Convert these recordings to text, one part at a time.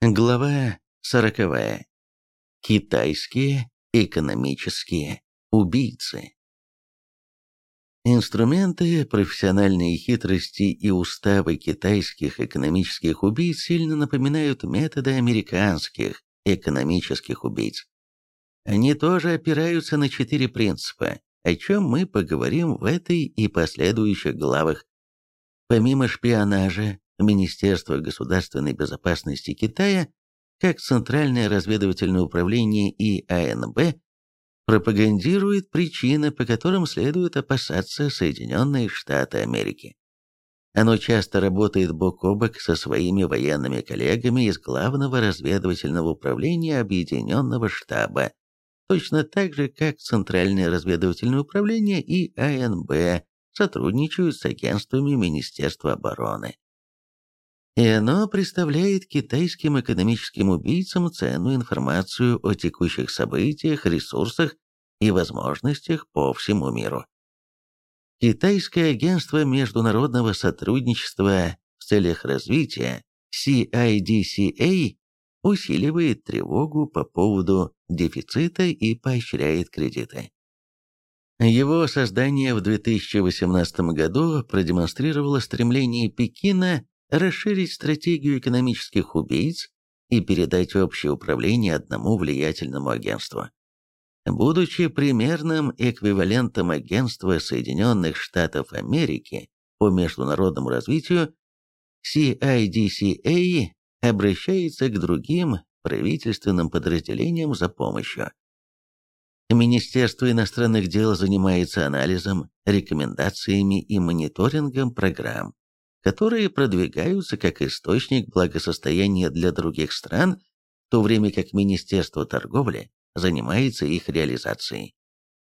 Глава сороковая. Китайские экономические убийцы. Инструменты, профессиональные хитрости и уставы китайских экономических убийц сильно напоминают методы американских экономических убийц. Они тоже опираются на четыре принципа, о чем мы поговорим в этой и последующих главах. Помимо шпионажа, Министерство государственной безопасности Китая, как Центральное разведывательное управление и АНБ, пропагандирует причины, по которым следует опасаться Соединенные Штаты Америки. Оно часто работает бок о бок со своими военными коллегами из Главного разведывательного управления Объединенного штаба, точно так же, как Центральное разведывательное управление и АНБ сотрудничают с агентствами Министерства обороны и оно представляет китайским экономическим убийцам ценную информацию о текущих событиях, ресурсах и возможностях по всему миру. Китайское агентство международного сотрудничества в целях развития CIDCA усиливает тревогу по поводу дефицита и поощряет кредиты. Его создание в 2018 году продемонстрировало стремление Пекина расширить стратегию экономических убийц и передать общее управление одному влиятельному агентству. Будучи примерным эквивалентом агентства Соединенных Штатов Америки по международному развитию, CIDCA обращается к другим правительственным подразделениям за помощью. Министерство иностранных дел занимается анализом, рекомендациями и мониторингом программ, которые продвигаются как источник благосостояния для других стран, в то время как Министерство торговли занимается их реализацией.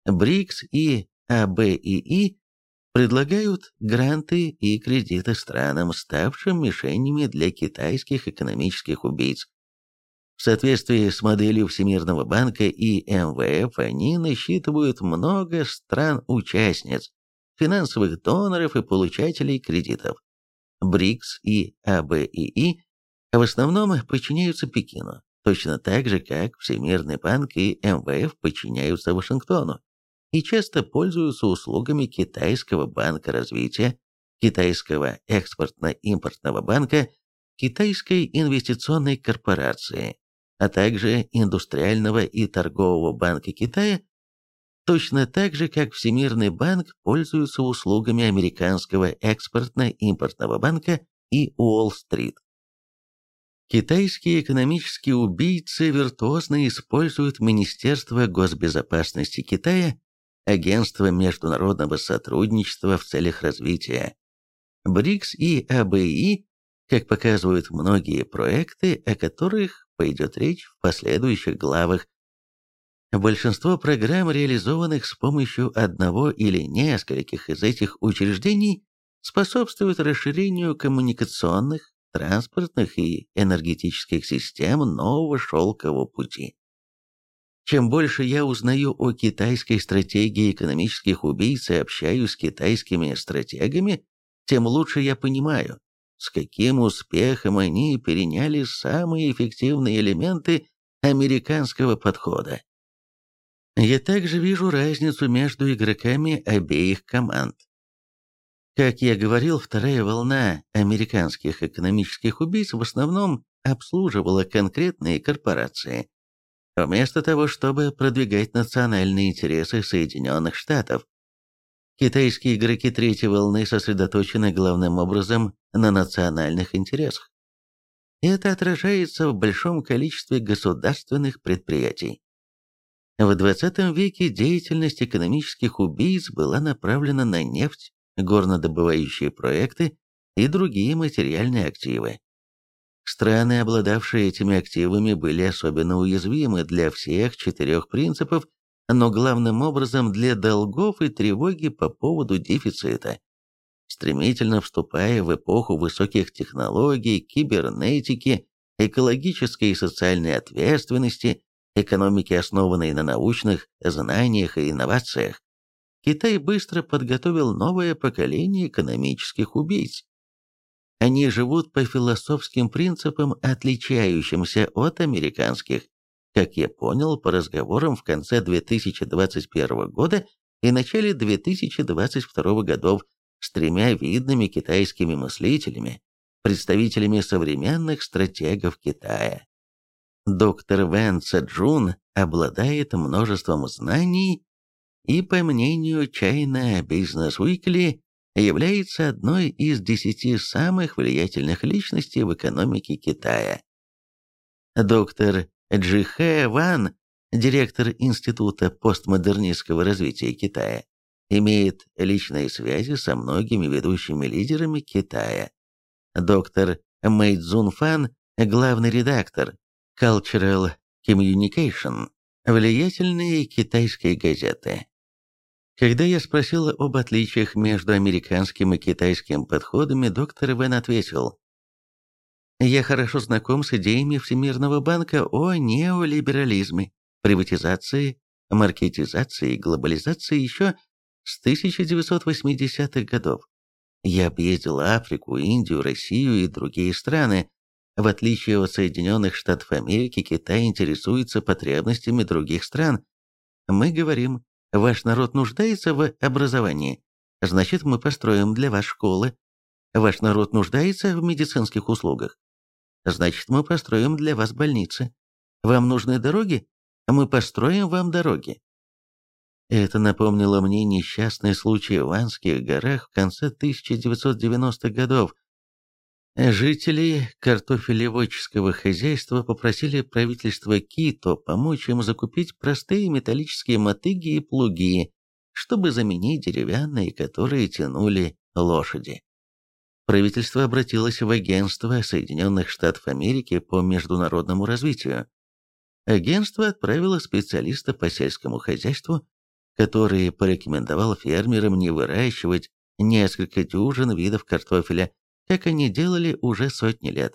БРИКС и АБИИ предлагают гранты и кредиты странам, ставшим мишенями для китайских экономических убийц. В соответствии с моделью Всемирного банка и МВФ они насчитывают много стран-участниц, финансовых доноров и получателей кредитов. БРИКС и АБИИ в основном подчиняются Пекину, точно так же, как Всемирный банк и МВФ подчиняются Вашингтону, и часто пользуются услугами Китайского банка развития, Китайского экспортно-импортного банка, Китайской инвестиционной корпорации, а также Индустриального и торгового банка Китая точно так же, как Всемирный банк пользуется услугами американского экспортно-импортного банка и Уолл-стрит. Китайские экономические убийцы виртуозно используют Министерство госбезопасности Китая, Агентство международного сотрудничества в целях развития, БРИКС и АБИ, как показывают многие проекты, о которых пойдет речь в последующих главах Большинство программ, реализованных с помощью одного или нескольких из этих учреждений, способствуют расширению коммуникационных, транспортных и энергетических систем нового шелкового пути. Чем больше я узнаю о китайской стратегии экономических убийц и общаюсь с китайскими стратегами, тем лучше я понимаю, с каким успехом они переняли самые эффективные элементы американского подхода. Я также вижу разницу между игроками обеих команд. Как я говорил, вторая волна американских экономических убийц в основном обслуживала конкретные корпорации, вместо того, чтобы продвигать национальные интересы Соединенных Штатов. Китайские игроки третьей волны сосредоточены главным образом на национальных интересах. Это отражается в большом количестве государственных предприятий. В 20 веке деятельность экономических убийц была направлена на нефть, горнодобывающие проекты и другие материальные активы. Страны, обладавшие этими активами, были особенно уязвимы для всех четырех принципов, но главным образом для долгов и тревоги по поводу дефицита. Стремительно вступая в эпоху высоких технологий, кибернетики, экологической и социальной ответственности, экономики, основанной на научных знаниях и инновациях, Китай быстро подготовил новое поколение экономических убийц. Они живут по философским принципам, отличающимся от американских, как я понял по разговорам в конце 2021 года и начале 2022 годов с тремя видными китайскими мыслителями, представителями современных стратегов Китая. Доктор Вэн Цзэджун обладает множеством знаний и, по мнению China Business Weekly, является одной из десяти самых влиятельных личностей в экономике Китая. Доктор Джихэ Ван, директор Института постмодернистского развития Китая, имеет личные связи со многими ведущими лидерами Китая. Доктор Мэй Цзун Фан, главный редактор Cultural Communication, влиятельной китайской газеты. Когда я спросил об отличиях между американским и китайским подходами, доктор Вен ответил, «Я хорошо знаком с идеями Всемирного банка о неолиберализме, приватизации, маркетизации и глобализации еще с 1980-х годов. Я объездил Африку, Индию, Россию и другие страны. В отличие от Соединенных Штатов Америки, Китай интересуется потребностями других стран. Мы говорим Ваш народ нуждается в образовании. Значит, мы построим для вас школы. Ваш народ нуждается в медицинских услугах. Значит, мы построим для вас больницы. Вам нужны дороги? Мы построим вам дороги. Это напомнило мне несчастный случай в Анских горах в конце 1990-х годов, Жители картофелеводческого хозяйства попросили правительство Кито помочь им закупить простые металлические мотыги и плуги, чтобы заменить деревянные, которые тянули лошади. Правительство обратилось в Агентство Соединенных Штатов Америки по международному развитию. Агентство отправило специалиста по сельскому хозяйству, который порекомендовал фермерам не выращивать несколько дюжин видов картофеля, как они делали уже сотни лет.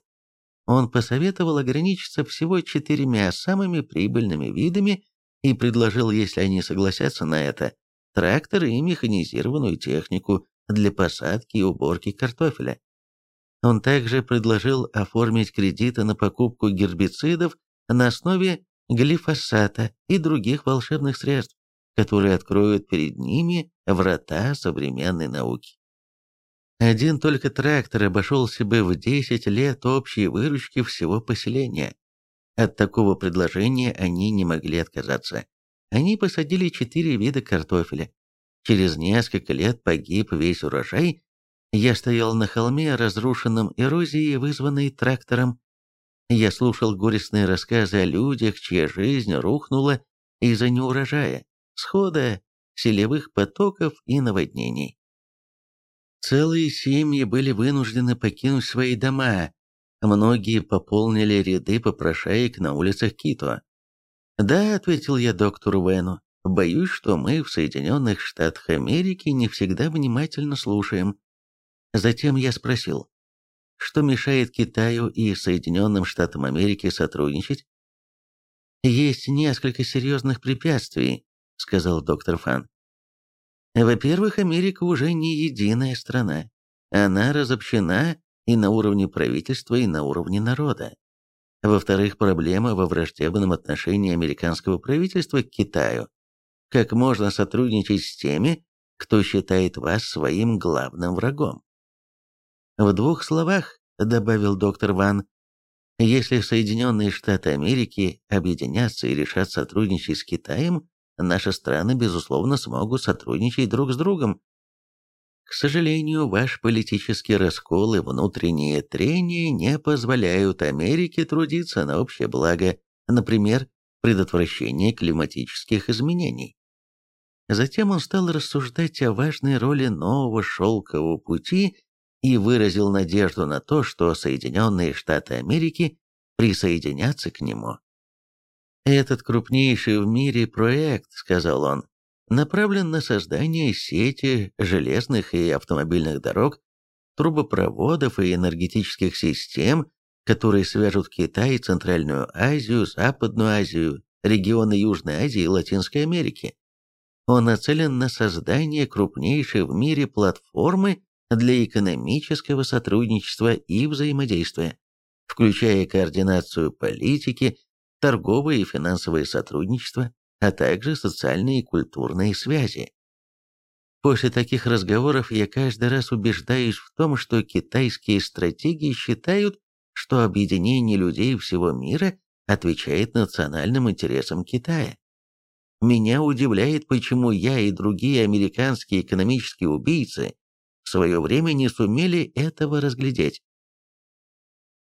Он посоветовал ограничиться всего четырьмя самыми прибыльными видами и предложил, если они согласятся на это, тракторы и механизированную технику для посадки и уборки картофеля. Он также предложил оформить кредиты на покупку гербицидов на основе глифосата и других волшебных средств, которые откроют перед ними врата современной науки. Один только трактор обошелся бы в 10 лет общей выручки всего поселения. От такого предложения они не могли отказаться. Они посадили четыре вида картофеля. Через несколько лет погиб весь урожай. Я стоял на холме, разрушенном эрозией, вызванной трактором. Я слушал горестные рассказы о людях, чья жизнь рухнула из-за неурожая, схода, селевых потоков и наводнений. Целые семьи были вынуждены покинуть свои дома. Многие пополнили ряды попрошаек на улицах Кито. «Да», — ответил я доктору Вену, — «боюсь, что мы в Соединенных Штатах Америки не всегда внимательно слушаем». Затем я спросил, что мешает Китаю и Соединенным Штатам Америки сотрудничать? «Есть несколько серьезных препятствий», — сказал доктор Фан. Во-первых, Америка уже не единая страна. Она разобщена и на уровне правительства, и на уровне народа. Во-вторых, проблема во враждебном отношении американского правительства к Китаю. Как можно сотрудничать с теми, кто считает вас своим главным врагом? В двух словах, добавил доктор Ван, если Соединенные Штаты Америки объединятся и решат сотрудничать с Китаем, наши страны, безусловно, смогут сотрудничать друг с другом. К сожалению, ваш политический раскол и внутренние трения не позволяют Америке трудиться на общее благо, например, предотвращение климатических изменений. Затем он стал рассуждать о важной роли нового шелкового пути и выразил надежду на то, что Соединенные Штаты Америки присоединятся к нему. Этот крупнейший в мире проект, сказал он, направлен на создание сети железных и автомобильных дорог, трубопроводов и энергетических систем, которые свяжут Китай, Центральную Азию, Западную Азию, регионы Южной Азии и Латинской Америки. Он нацелен на создание крупнейшей в мире платформы для экономического сотрудничества и взаимодействия, включая координацию политики, торговое и финансовое сотрудничество, а также социальные и культурные связи. После таких разговоров я каждый раз убеждаюсь в том, что китайские стратегии считают, что объединение людей всего мира отвечает национальным интересам Китая. Меня удивляет, почему я и другие американские экономические убийцы в свое время не сумели этого разглядеть.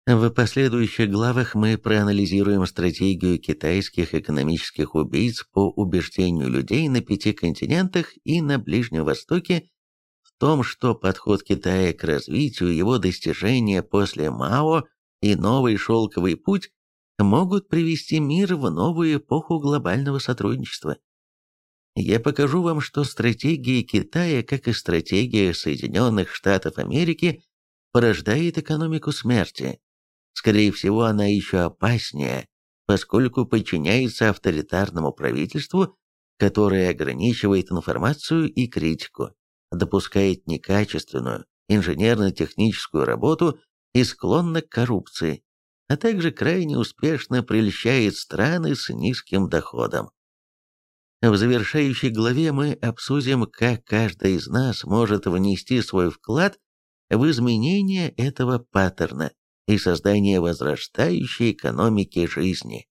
В последующих главах мы проанализируем стратегию китайских экономических убийц по убеждению людей на пяти континентах и на Ближнем Востоке в том, что подход Китая к развитию, его достижения после Мао и новый шелковый путь могут привести мир в новую эпоху глобального сотрудничества. Я покажу вам, что стратегия Китая, как и стратегия Соединенных Штатов Америки, порождает экономику смерти, Скорее всего, она еще опаснее, поскольку подчиняется авторитарному правительству, которое ограничивает информацию и критику, допускает некачественную инженерно-техническую работу и склонна к коррупции, а также крайне успешно прельщает страны с низким доходом. В завершающей главе мы обсудим, как каждый из нас может внести свой вклад в изменение этого паттерна и создание возрастающей экономики жизни.